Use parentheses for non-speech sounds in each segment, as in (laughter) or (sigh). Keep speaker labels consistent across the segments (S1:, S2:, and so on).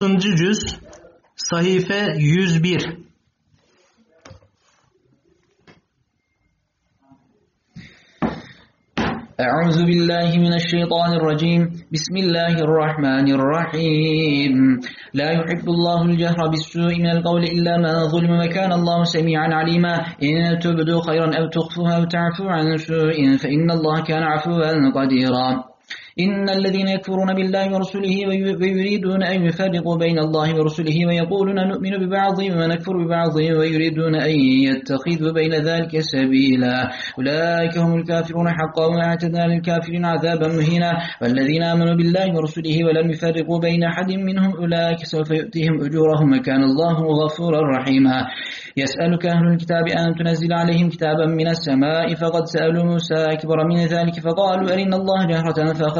S1: cüz sayfa 101 أعوذ بالله من الشيطان الرجيم بسم الله الرحمن الرحيم لا يحب الله الجهر بالسوء من القول إلا من ظلم وكان الله سميعا عليما إن تبدو خيرا أو تخفوها أو تعفو عن سوء فإن الله كان عفوا قديرا إن الذين يكفرون بالله ورسله ويريدون أن يفرقوا بين الله ورسله ويقولون نؤمن ببعض ونكفر ببعض ويريدون أن يتخذوا بين ذلك سبيلا أولئك هم الكافرون حقا وأعتدنا للكافرين عذابا مهينا والذين آمنوا بالله ورسله ولم يفرقوا بين أحد منهم أولئك سوف يؤتيهم أجورهم وكان الله غفورا رحيما يسألك أهل الكتاب أن تنزل عليهم كتابا من السماء فقد سألوا موسى أكبر من ذلك فقالوا أرنا الله جهرة فأخذ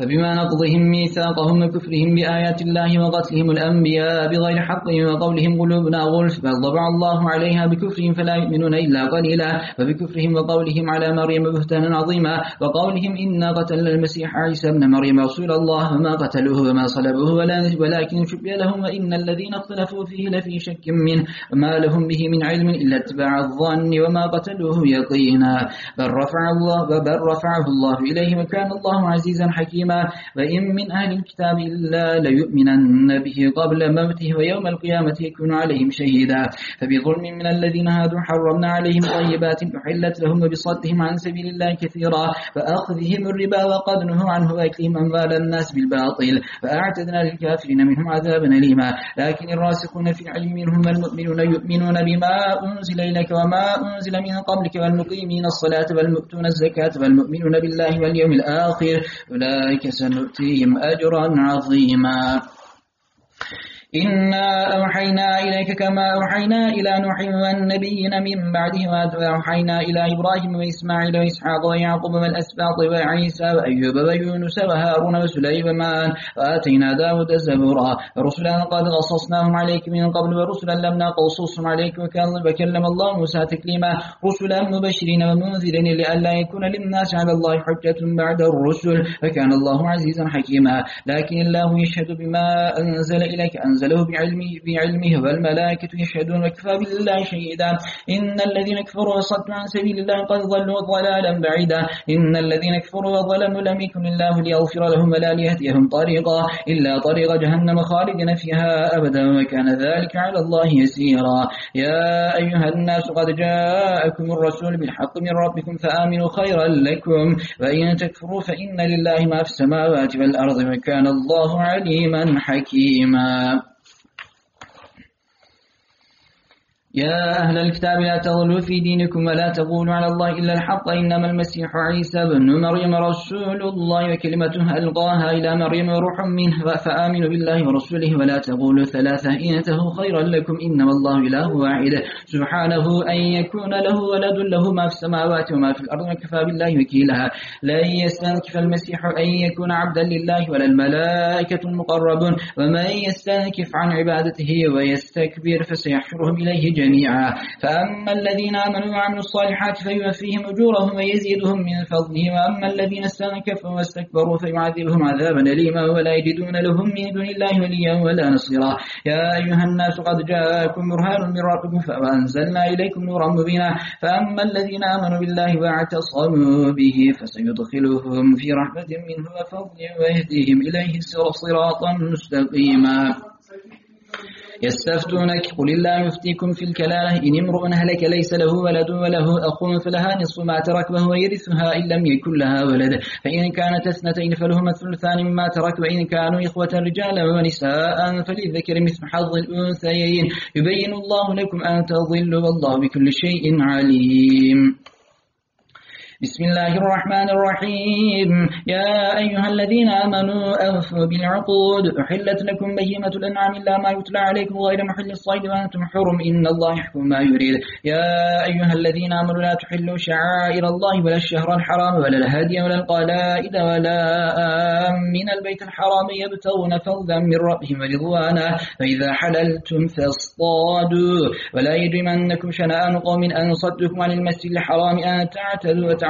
S1: فبما نقضهم ميثاقهم وكفرهم بآيات الله وقتلهم الأنبياء بغير حق وقولهم قلوبنا غلف بل ضبع الله عليها بكفرهم فلا يؤمنون إلا قليلا وبكفرهم وقولهم على مريم بهتانا عظيما وقولهم إنا قتلنا المسيح عيسى بن مريم رسول الله وما قتلوه وما صلبوه ولكن شبه لهم وإن الذين اختلفوا فيه لفي شك منه وما لهم به من علم إلا اتباع الظن وما قتلوه يقينا بل رفع الله بل رفعه الله إليه وكان الله عزيزا حكيما وسلما وإن من أهل الكتاب إلا ليؤمنن به قبل موته ويوم القيامة يكون عليهم شهيدا فبظلم من الذين هادوا حرمنا عليهم طيبات أحلت لهم وبصدهم عن سبيل الله كثيرا فأخذهم الربا وقد نهوا عنه وأكلهم أموال الناس بالباطل فأعتدنا للكافرين منهم عذابا أليما لكن الراسخون في العلم منهم المؤمنون يؤمنون بما أنزل إليك وما أنزل من قبلك والمقيمين الصلاة والمؤتون الزكاة والمؤمنون بالله واليوم الآخر أولئك أولئك سنؤتيهم أجرا عظيما إنا أوحينا إليك كما أوحينا إلى نوح والنبيين من بعده وأوحينا إلى إبراهيم وإسماعيل وإسحاق ويعقوب والأسباط وعيسى وأيوب ويونس وهارون وسليمان وآتينا داود زبورا رسلا قد قصصناهم عليك من قبل ورسلا لم نقصصهم عليك وكلم الله موسى تكليما رسلا مبشرين ومنذرين لئلا يكون للناس على الله حجة بعد الرسل وكان الله عزيزا حكيما لكن الله يشهد بما أنزل إليك أنزل أنزله بعلمه, بعلمه والملائكة يشهدون وكفى بالله شهيدا إن الذين كفروا وصدوا عن سبيل الله قد ضلوا ضلالا بعيدا إن الذين كفروا وظلموا لم يكن الله ليغفر لهم ولا ليهديهم طريقا إلا طريق جهنم خالدين فيها أبدا وكان ذلك على الله يسيرا يا أيها الناس قد جاءكم الرسول بالحق من ربكم فآمنوا خيرا لكم وإن تكفروا فإن لله ما في السماوات والأرض وكان الله عليما حكيما يا أهل الكتاب لا تغلوا في دينكم ولا تقولوا على الله إلا الحق إنما المسيح عيسى بن مريم رسول الله وكلمته ألقاها إلى مريم روح منه فآمنوا بالله ورسوله ولا تقولوا ثلاثة إنته خيرا لكم إنما الله إله واحد سبحانه أن يكون له ولد له ما في السماوات وما في الأرض وكفى بالله وكيلها لا يستنكف المسيح أن يكون عبدا لله ولا الملائكة المقربون ومن يستنكف عن عبادته ويستكبر فسيحشرهم إليه جميعا جميعا فأما الذين آمنوا وعملوا الصالحات فيوفيهم أجورهم ويزيدهم من فضله وأما الذين استنكفوا واستكبروا فيعذبهم عذابا أليما ولا يجدون لهم من دون الله وليا ولا نصيرا يا أيها الناس قد جاءكم برهان من ربكم فأنزلنا إليكم نورا مبينا فأما الذين آمنوا بالله واعتصموا به فسيدخلهم في رحمة منه وفضل ويهديهم إليه صراطا مستقيما يستفتونك قل الله يفتيكم في الكلالة إن امرؤ هلك ليس له ولد وله أخ فلها نصف ما ترك وهو يرثها إن لم يكن لها ولد فإن كانت اثنتين فلهما الثلثان مما ترك وإن كانوا إخوة رجالا ونساء فللذكر مثل حظ الأنثيين يبين الله لكم أن تضلوا والله بكل شيء عليم بسم الله الرحمن الرحيم يا أيها الذين آمنوا أوفوا بالعقود أحلت لكم بهيمة الأنعام إلا ما يتلى عليكم غير محل الصيد وأنتم حرم إن الله يحكم ما يريد يا أيها الذين آمنوا لا تحلوا شعائر الله ولا الشهر الحرام ولا الهدي ولا القلائد ولا من البيت الحرام يبتغون فضلا من ربهم ورضوانا فإذا حللتم فاصطادوا ولا يجرمنكم شنآن قوم أن صدكم عن المسجد الحرام أن تعتلوا وتعتلوا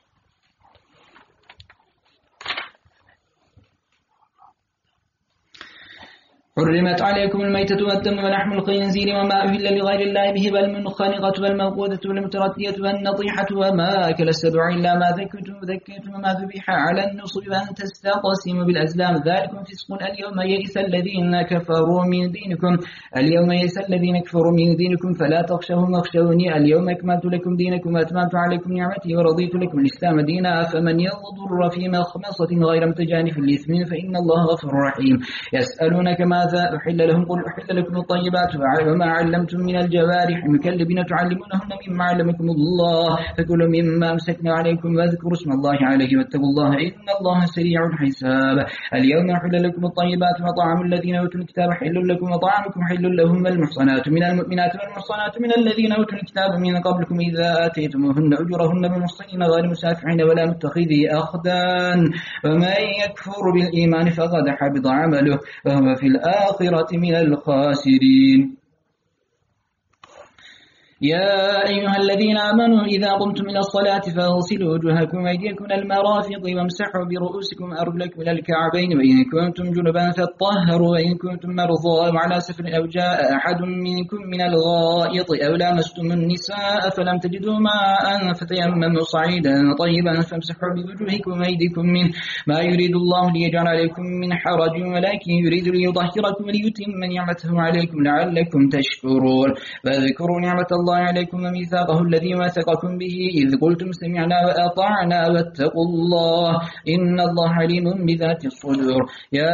S1: حرمت عليكم الميتة والدم ولحم الخنزير وما أهل لغير الله به بل من والمنخنقة والموقودة والمتردية والنطيحة وما أكل السبع إلا ما ذكرتم وذكرتم وما ذبح على النصب وأن تستقسم بالأزلام ذلك فسق اليوم يئس الذين كفروا من دينكم اليوم يئس الذين كفروا من دينكم فلا تخشهم واخشوني اليوم أكملت لكم دينكم وأتممت عليكم نعمتي ورضيت لكم الإسلام دينا فمن يضر في مخمصة غير متجانف لإثم فإن الله غفور رحيم يسألونك ما هذا أحل لهم قل أحل لكم الطيبات وما علمتم من الجوارح مكلبين تعلمونهن مما علمكم الله فكلوا مما أمسكنا عليكم واذكروا اسم الله عليه واتقوا الله إن الله سريع الحساب اليوم أحل لكم الطيبات وطعام الذين أوتوا الكتاب حل لكم وطعامكم حل لهم المحصنات من المؤمنات والمحصنات من الذين أوتوا الكتاب من قبلكم إذا آتيتموهن أجرهن بالمحصنين غير مسافحين ولا متخذي أخدان ومن يكفر بالإيمان فقد حبط عمله وهو في الأرض الآخرة من الخاسرين يا أيها الذين آمنوا إذا قمتم إلى الصلاة فأغسلوا وجوهكم وأيديكم إلى المرافق وامسحوا برؤوسكم أرجلكم إلى الكعبين وإن كنتم جنبا فاطهروا وإن كنتم مرضى وعلى سفر أو جاء أحد منكم من الغائط أو لامستم النساء فلم تجدوا ماء فتيمموا صعيدا طيبا فامسحوا بوجوهكم وأيديكم من ما يريد الله ليجعل عليكم من حرج ولكن يريد ليطهركم وليتم نعمته عليكم لعلكم تشكرون فاذكروا نعمة الله الله عليكم وميثاقه الذي واثقكم به إذ قلتم سمعنا وأطعنا واتقوا الله إن الله عليم بذات الصدور يا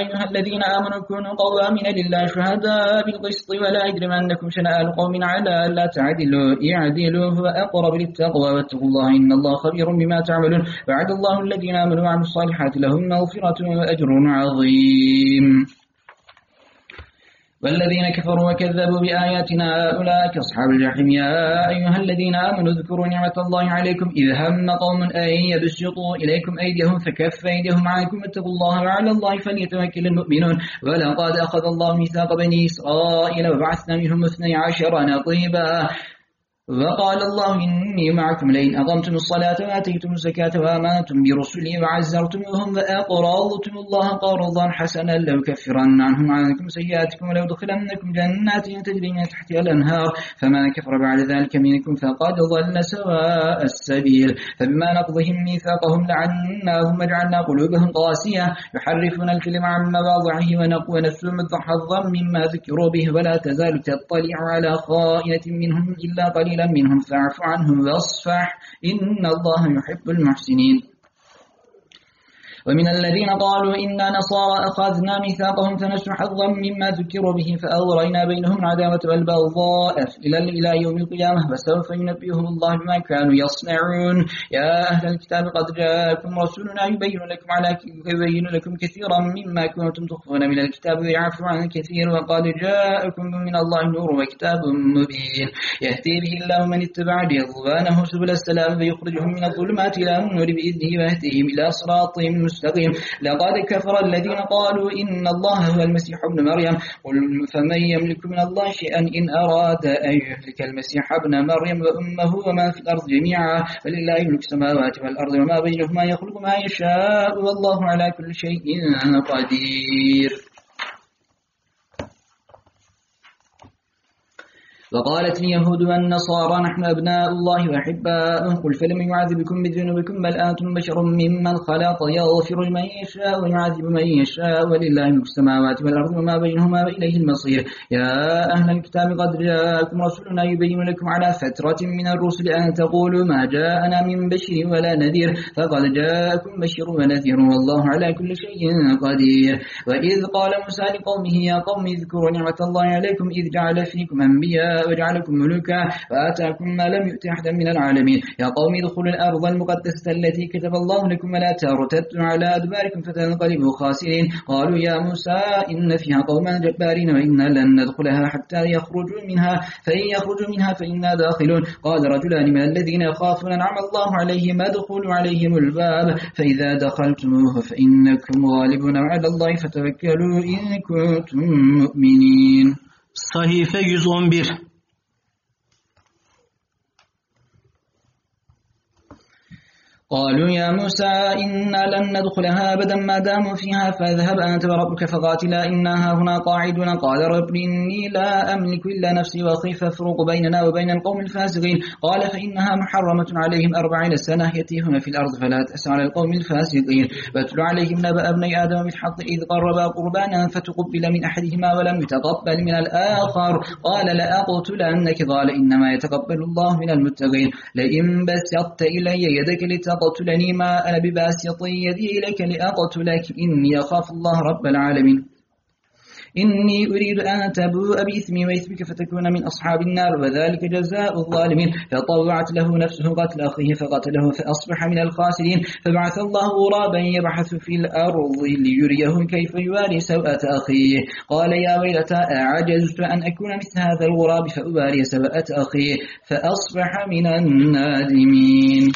S1: أيها الذين آمنوا كونوا قوامين لله شهداء بالقسط ولا يجرم أنكم شناء القوم على ألا تعدلوا يعدلوا هو أقرب للتقوى واتقوا الله إن الله خبير بما تعملون وعد الله الذين آمنوا وعملوا الصالحات لهم مغفرة وأجر عظيم والذين كفروا وكذبوا بآياتنا أولئك أصحاب الجحيم يا أيها الذين آمنوا اذكروا نعمة الله عليكم إذ هم قوم أن يبسطوا إليكم أيديهم فكف أيديهم عنكم اتقوا الله وعلى الله فليتوكل المؤمنون ولقد أخذ الله ميثاق بني إسرائيل وبعثنا منهم اثني عشر نطيبا وقال الله إني معكم لئن أقمتم الصلاة وآتيتم الزكاة وآمنتم برسلي وعزرتموهم وأقرضتم الله قرضا حسنا لأكفرن عنهم عنكم سيئاتكم ولو دخلنكم جنات تجري من تحتها الأنهار فما كفر بعد ذلك منكم فقد ضل سواء السبيل فبما نقضهم ميثاقهم لعناهم وجعلنا قلوبهم قاسية يحرفون الكلم عن مواضعه ونقوى نفسهم الضحظا مما ذكروا به ولا تزال تطلع على خائنة منهم إلا قليلا قليلا منهم فاعف عنهم واصفح إن الله يحب المحسنين ومن الذين قالوا إنا نصارى أخذنا ميثاقهم فنسوا حظا مما ذكروا به فأغرينا بينهم عداوة والبغضاء إلى يوم القيامة فسوف ينبيهم الله بما كانوا يصنعون يا أهل الكتاب قد جاءكم رسولنا يبين لكم على يبين لكم كثيرا مما كنتم تخفون من الكتاب ويعفو عن كثير وقد جاءكم من الله نور وكتاب مبين يهدي به الله من اتبع رضوانه سبل السلام ويخرجهم من الظلمات إلى النور بإذنه ويهديهم إلى صراط مستقيم لقد كفر الذين قالوا إن الله هو المسيح ابن مريم قل فمن يملك من الله شيئا إن أراد أن يهلك المسيح ابن مريم وأمه وما في الأرض جميعا ولله يملك السماوات والأرض وما بينهما يخلق ما يشاء والله على كل شيء قدير وقالت اليهود والنصارى نحن أبناء الله وأحباؤه قل فلم يعذبكم بذنوبكم بل أنتم بشر ممن خلق يغفر من يشاء ويعذب من يشاء ولله ملك السماوات والأرض وما بينهما وإليه المصير يا أهل الكتاب قد جاءكم رسولنا يبين لكم على فترة من الرسل أن تقولوا ما جاءنا من بشر ولا نذير فقد جاءكم بشر ونذير والله على كل شيء قدير وإذ قال موسى لقومه يا قوم اذكروا نعمة الله عليكم إذ جعل فيكم أنبياء وجعلكم ملوكا وآتاكم ما لم يؤت أحدا من العالمين يا قوم ادخلوا الأرض المقدسة التي كتب الله لكم ولا ترتدوا على أدباركم فتنقلبوا خاسرين قالوا يا موسى إن فيها قوما جبارين وإنا لن ندخلها حتى يخرجوا منها فإن يخرجوا منها فإنا داخلون قال رجلان من الذين يخافون أنعم الله عليهم ادخلوا عليهم الباب فإذا دخلتموه فإنكم غالبون على الله فتوكلوا إن كنتم مؤمنين Sahife 111 قالوا يا موسى إنا لن ندخلها أبدا ما داموا فيها فاذهب أنت وربك فقاتلا إنا هنا قاعدون قال رب إني لا أملك إلا نفسي وأخي فافرق بيننا وبين القوم الفاسقين قال فإنها محرمة عليهم أربعين سنة يتيهم في الأرض فلا تأس على القوم الفاسقين واتل عليهم نبأ ابني آدم بالحق إذ قربا قربانا فتقبل من أحدهما ولم يتقبل من الآخر قال لأقتلنك قال إنما يتقبل الله من المتقين لئن بسطت إلي يدك لتقبل أقتلني ما أنا بباسط يدي لك لأقتلك إني أخاف الله رب العالمين إني أريد أن تبوء بإثمي وإثمك فتكون من أصحاب النار وذلك جزاء الظالمين فطوعت له نفسه قتل أخيه فقتله فأصبح من الخاسرين فبعث الله غرابا يبحث في الأرض ليريه كيف يواري سوءة أخيه قال يا ويلتى أعجزت أن أكون مثل هذا الغراب فأواري سوءة أخيه فأصبح من النادمين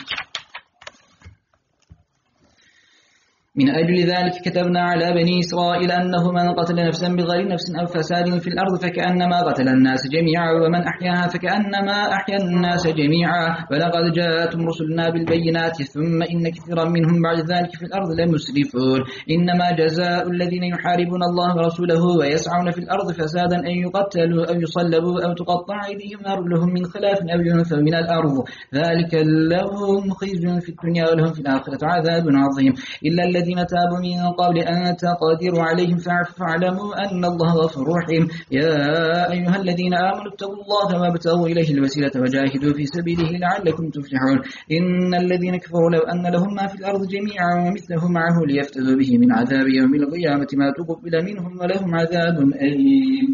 S1: من أجل ذلك كتبنا على بني إسرائيل أنه من قتل نفسا بغير نفس أو فساد في الأرض فكأنما قتل الناس جميعا ومن أحياها فكأنما أحيا الناس جميعا ولقد جاءتهم رسلنا بالبينات ثم إن كثيرا منهم بعد ذلك في الأرض لمسرفون إنما جزاء الذين يحاربون الله ورسوله ويسعون في الأرض فسادا أن يقتلوا أو يصلبوا أو تقطع أيديهم لهم من خلاف أو ينفوا من الأرض ذلك لهم خزي في الدنيا ولهم في الآخرة عذاب عظيم إلا الذين تابوا من قبل أن تقدروا عليهم فاعلموا أن الله غفور رحيم يا أيها الذين آمنوا اتقوا الله وابتغوا إليه الوسيلة وجاهدوا في سبيله لعلكم تفلحون إن الذين كفروا لو أن لهم ما في الأرض جميعا ومثله معه ليفتدوا به من عذاب يوم القيامة ما تقبل منهم ولهم عذاب أليم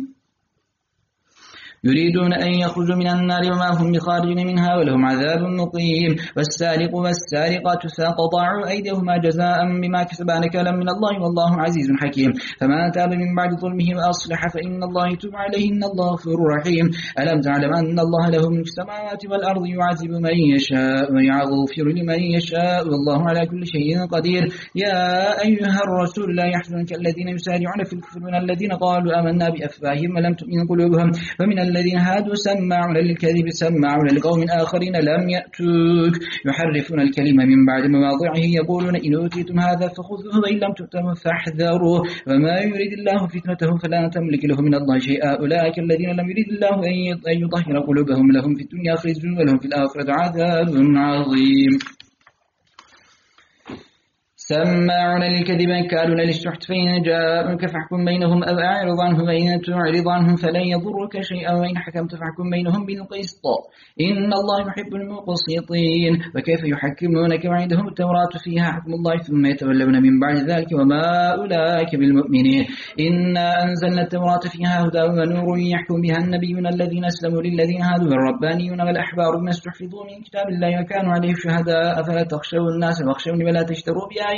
S1: يريدون أن يخرجوا من النار وما هم بخارجين منها ولهم عذاب مقيم والسارق والسارقة فقطعوا أيديهما جزاء بما كسبا نكالا من الله والله عزيز حكيم فما تاب من بعد ظلمه وأصلح فإن الله يتوب عليه إن الله غفور رحيم ألم تعلم أن الله له ملك السماوات والأرض يعذب من يشاء ويغفر لمن يشاء والله على كل شيء قدير يا أيها الرسول لا يحزنك الذين يسارعون في الكفر من الذين قالوا آمنا بأفواههم ولم تؤمن قلوبهم ومن الذين هادوا سمعوا للكذب سمعوا لقوم آخرين لم يأتوك يحرفون الكلمة من بعد مواضعه يقولون إن أوتيتم هذا فخذوه وإن لم تؤتم فاحذروه وما يريد الله فتنته فلا تملك له من الله شيئا أولئك الذين لم يريد الله أن يطهر قلوبهم لهم في الدنيا خزي ولهم في الآخرة عذاب عظيم سماعون للكذب أكالون للسحت فإن جاءوك فاحكم بينهم أو أعرض عنهم فإن تعرض عنهم فلن يضرك شيئا وإن حكمت فاحكم بينهم بالقسط إن الله يحب المقسطين وكيف يحكمونك وعندهم التوراة فيها حكم الله ثم يتولون من بعد ذلك وما أولئك بالمؤمنين إنا أنزلنا التوراة فيها هدى ونور يحكم بها النبيون الذين أسلموا للذين هادوا الربانيون والأحبار ما استحفظوا من كتاب الله وكانوا عليه شهداء فلا تخشوا الناس واخشوني ولا تشتروا بآية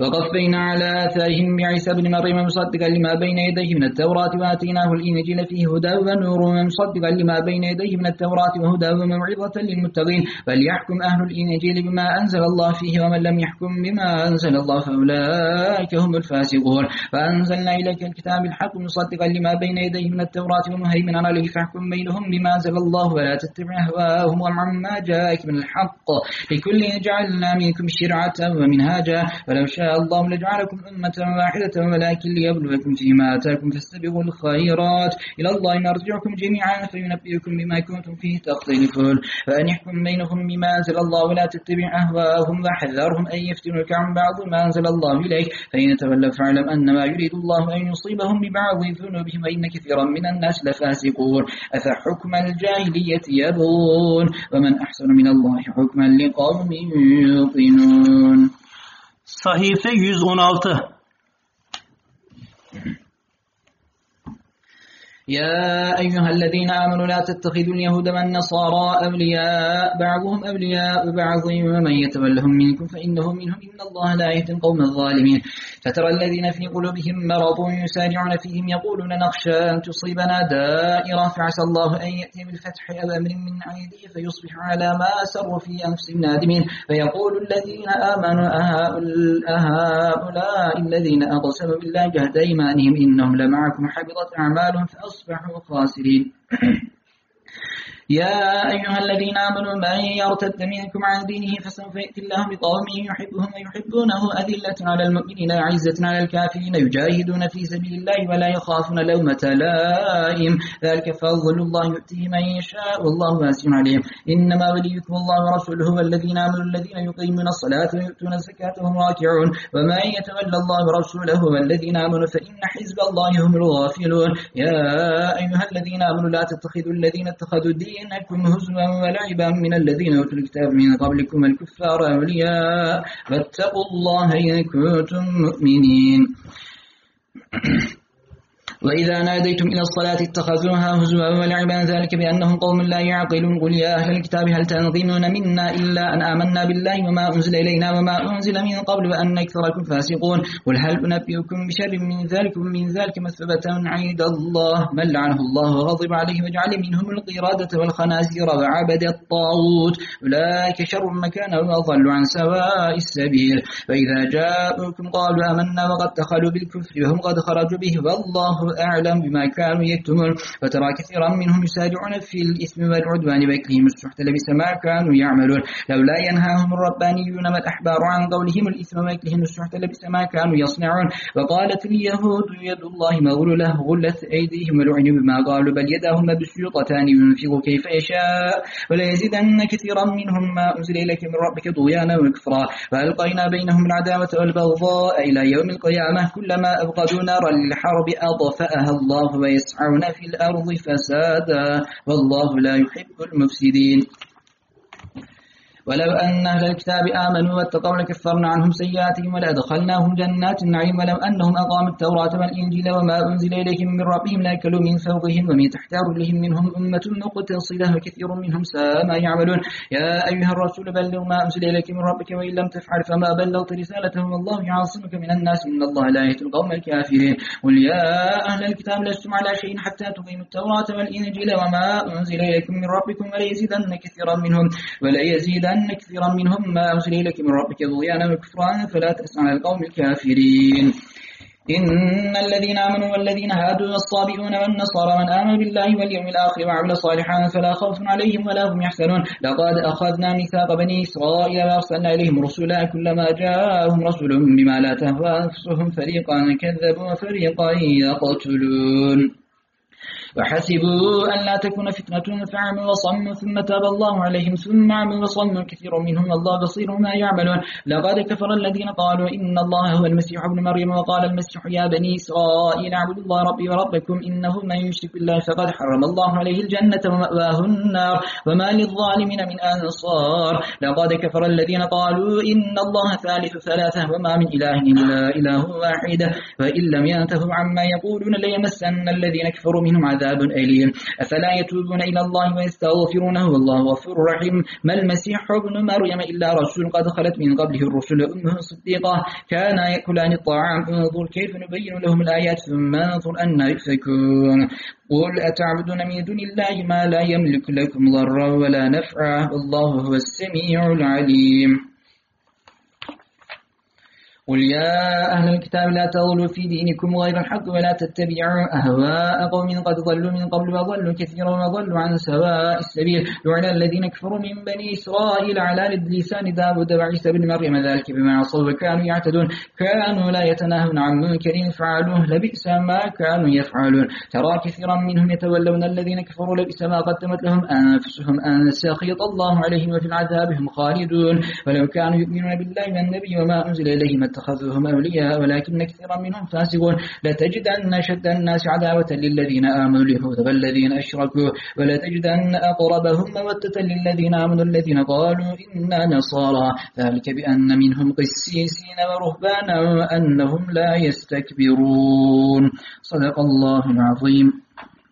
S1: وقفينا على آثارهم بعيسى بن مريم مصدقا لما بين يديه من التوراة وآتيناه الإنجيل فيه هدى ونور مصدقا لما بين يديه من التوراة وهدى وموعظة للمتقين فليحكم أهل الإنجيل بما أنزل الله فيه ومن لم يحكم بما أنزل الله فأولئك هم الفاسقون فأنزلنا إليك الكتاب الحق مصدقا لما بين يديه من التوراة ومهيمنا عليه فاحكم بينهم بما أنزل الله ولا تتبع أهواءهم وعما جاءك من الحق لكل جعلنا منكم شرعة ومنهاجا ولو شاء اللهم الله لجعلكم أمة واحدة ولكن ليبلوكم فيما آتاكم فاستبقوا الخيرات إلى الله نرجعكم جميعا فينبئكم بما كنتم فيه تختلفون فأن يحكم بينهم بما أنزل الله ولا تتبع أهواءهم وحذرهم أن يفتنوك عن بعض ما أنزل الله إليك فإن تولوا فاعلم أن ما يريد الله أن يصيبهم ببعض ذنوبهم وإن كثيرا من الناس لفاسقون أفحكم الجاهلية يبون ومن أحسن من الله حكما لقوم يوقنون Sahife 116 يا أيها الذين آمنوا لا تتخذوا اليهود والنصارى أولياء بعضهم أولياء بعض ومن يتولهم منكم فإنه منهم إن الله لا يهدي القوم الظالمين فترى الذين في قلوبهم مرض يسارعون فيهم يقولون نخشى أن تصيبنا دائرة فعسى الله أن يأتي بالفتح أو أمر من عيده فيصبح على ما سر في أنفسهم نادمين فيقول الذين آمنوا أهؤلاء الذين أقسموا بالله جهد إيمانهم إنهم لمعكم حبطت أعمالهم فأصبحوا وتصبحوا خاسرين يا أيها الذين آمنوا من يرتد منكم عن دينه فسوف يأتي الله بقوم يحبهم ويحبونه أذلة على المؤمنين عزة على الكافرين يجاهدون في سبيل الله ولا يخافون لومة لائم ذلك فضل الله يؤتيه من يشاء والله واسع عليم إنما وليكم الله ورسوله والذين آمنوا الذين يقيمون الصلاة ويؤتون الزكاة وهم راكعون ومن يتولى الله ورسوله والذين آمنوا فإن حزب الله هم الغافلون يا أيها الذين آمنوا لا تتخذوا الذين اتخذوا الدين ينكم هزوا ولعبا من الذين أوتوا الكتاب من قبلكم الكفار أولياء فاتقوا الله إن كنتم مؤمنين (clears throat) وإذا ناديتم إلى الصلاة اتخذوها هزوا ولعبا ذلك بأنهم قوم لا يعقلون قل يا أهل الكتاب هل تنظنون منا إلا أن آمنا بالله وما أنزل إلينا وما أنزل من قبل وأن أكثركم فاسقون قل هل أنبئكم بشر من ذلك من ذلك مثبة عند الله من لعنه الله وغضب عليه وجعل منهم القرادة والخنازير وعبد الطاغوت أولئك شر مكانا وأضل عن سواء السبيل فإذا جاءوكم قالوا آمنا وقد دخلوا بالكفر وهم قد خرجوا به والله والله أعلم بما كانوا يكتمون وترى كثيرا منهم يسارعون في الإثم والعدوان بكرهم السحت لبس ما كانوا يعملون لولا ينهاهم الربانيون ما الأحبار عن قولهم الإثم وأكلهم السحت لبس ما كانوا يصنعون وقالت اليهود يد الله مغلولة غلت أيديهم ولعنوا بما قالوا بل يداهم بسيطتان ينفق كيف يشاء ولا يزيدن كثيرا منهم ما أنزل إليك من ربك طغيانا وكفرا وألقينا بينهم العداوة والبغضاء إلى يوم القيامة كلما أبقدوا نارا للحرب أضاء أطفأها الله ويسعون في الأرض فسادا والله لا يحب المفسدين ولو أن أهل الكتاب آمنوا واتقوا لكفرنا عنهم سيئاتهم ولأدخلناهم جنات النعيم ولو أنهم أقاموا التوراة والإنجيل وما أنزل إليهم من ربهم لأكلوا من فوقهم ومن تحت أرجلهم منهم أمة مقتصدة وكثير منهم ساء ما يعملون يا أيها الرسول بلغ ما أنزل إليك من ربك وإن لم تفعل فما بلغت رسالتهم والله يعصمك من الناس إن الله لا يهدي القوم الكافرين قل يا أهل الكتاب لستم على شيء حتى تقيموا التوراة والإنجيل وما أنزل إليكم من ربكم وليزيدن كثيرا منهم وليزيدن أن كثيرا منهم ما أرسل إليك من ربك ضغيانا وكفرا فلا تأس على القوم الكافرين إن الذين آمنوا والذين هادوا والصابئون والنصارى من آمن بالله واليوم الآخر وعمل صالحا فلا خوف عليهم ولا هم يحزنون لقد أخذنا ميثاق بني إسرائيل وأرسلنا إليهم رسولا كلما جاءهم رسول بما لا تهوى أنفسهم فريقا كذبوا وفريقا يقتلون وحسبوا أن لا تكون فتنة فعم وصم ثم تاب الله عليهم ثم عم وصم كثير منهم الله بصير ما يعملون لقد كفر الذين قالوا إن الله هو المسيح ابن مريم وقال المسيح يا بني إسرائيل اعبدوا الله ربي وربكم إنه من يشرك بالله فقد حرم الله عليه الجنة ومأواه النار وما للظالمين من أنصار لقد كفر الذين قالوا إن الله ثالث ثلاثة وما من إله إلا إله واحد فإن لم ينتهوا عما يقولون ليمسن الذين كفروا منهم عذاب عذاب أليم أفلا يتوبون إلى الله ويستغفرونه والله غفور رحيم ما المسيح ابن مريم إلا رسول قد خلت من قبله الرسل أمه صديقة كان يأكلان الطعام انظر كيف نبين لهم الآيات ثم انظر أن يفكون قل أتعبدون من دون الله ما لا يملك لكم ضرا ولا نفعا والله هو السميع العليم قل يا أهل الكتاب لا تغلوا في دينكم غير الحق ولا تتبعوا أهواء قوم قد ضلوا من قبل وضلوا كثيرا وضلوا عن سواء السبيل لعن الذين كفروا من بني إسرائيل على لسان داود وعيسى بن مريم ذلك بما عصوا وكانوا يعتدون كانوا لا يتناهون عن منكر فعلوه لبئس ما كانوا يفعلون ترى كثيرا منهم يتولون الذين كفروا لبئس ما قدمت لهم أنفسهم أن سخط الله عليهم وفي العذاب هم خالدون ولو كانوا يؤمنون بالله والنبي وما أنزل إليهم اتخذوهم أولياء ولكن كثيرا منهم فاسقون لتجدن شد الناس عداوة للذين آمنوا اليهود والذين أشركوا ولتجدن أقربهم مودة للذين آمنوا الذين قالوا إنا نصارى ذلك بأن منهم قسيسين ورهبانا وأنهم لا يستكبرون صدق الله العظيم